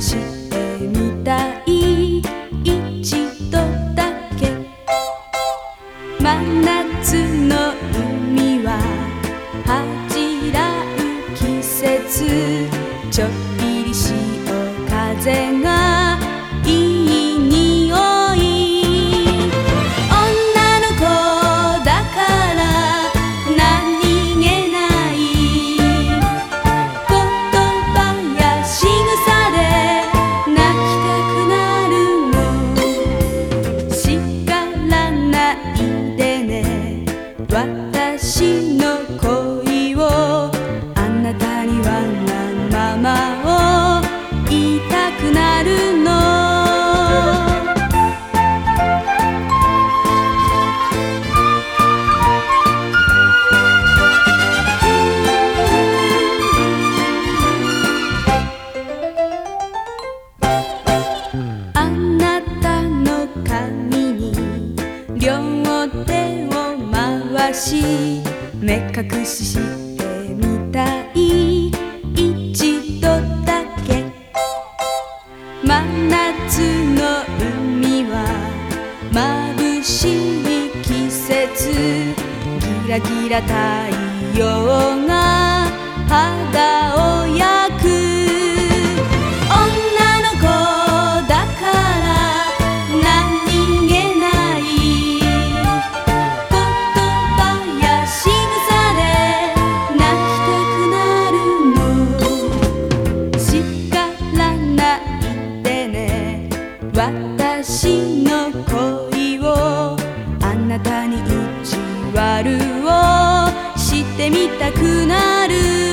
してみたい。一度だけ。真夏の海は恥じらう季節。ちょっぴり潮風の你し目隠ししてみたい。一度だけ。真夏の海は眩しい季節。ギラギラ太陽が肌私の恋をあなたに意地悪をしてみたくなる